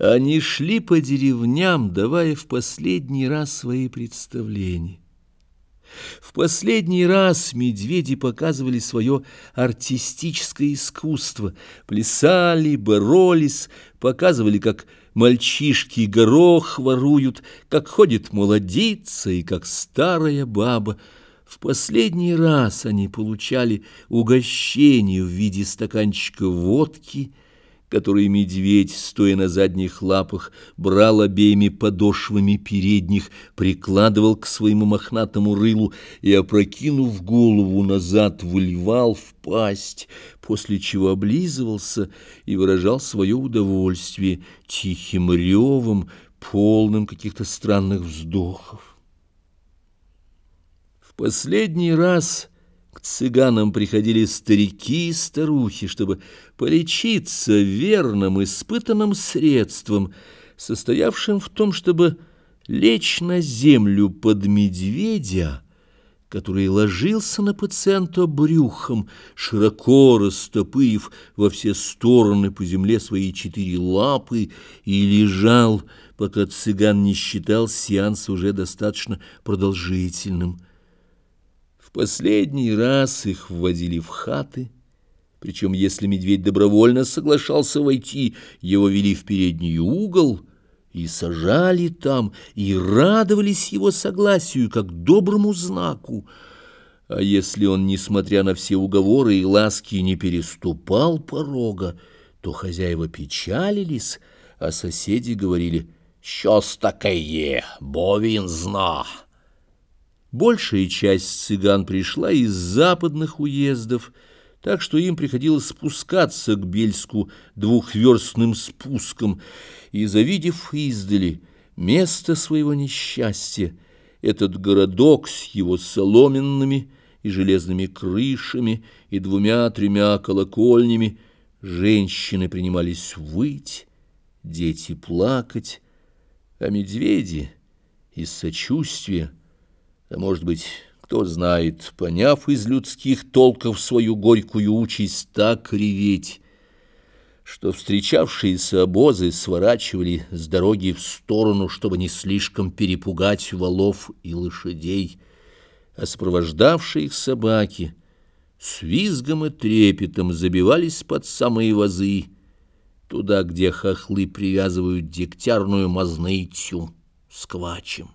Они шли по деревням, давая в последний раз свои представления. В последний раз медведи показывали свое артистическое искусство, плясали, боролись, показывали, как мальчишки горох воруют, как ходит молодица и как старая баба. В последний раз они получали угощение в виде стаканчика водки – который медведь, стоя на задних лапах, брал обеими подошвами передних, прикладывал к своему мохнатому рылу и, опрокинув голову назад, выливал в пасть, после чего облизывался и выражал свое удовольствие тихим ревом, полным каких-то странных вздохов. В последний раз... К цыганам приходили старики и старухи, чтобы полечиться верным, испытанным средством, состоявшим в том, чтобы лечь на землю под медведя, который ложился на пациента брюхом, широко растопырив во все стороны по земле свои четыре лапы, и лежал, пока цыган не считал сеанс уже достаточно продолжительным. Последний раз их вводили в хаты, причем если медведь добровольно соглашался войти, его вели в передний угол и сажали там, и радовались его согласию, как доброму знаку. А если он, несмотря на все уговоры и ласки, не переступал порога, то хозяева печалились, а соседи говорили «Щось такое, бовин зна». Большая часть цыган пришла из западных уездов, так что им приходилось спускаться к Бельску двухверстным спуском, и, завидев издали место своего несчастья, этот городок с его соломенными и железными крышами и двумя-тремя колокольнями, женщины принимались выть, дети плакать, а медведи из сочувствия а может быть, кто знает, поняв из людских толков свою горькую участь, так реветь, что встречавшиеся обозы сворачивали с дороги в сторону, чтобы не слишком перепугать валов и лошадей, а сопровождавшие их собаки с визгом и трепетом забивались под самые вазы, туда, где хохлы привязывают дегтярную мазнытью с квачем.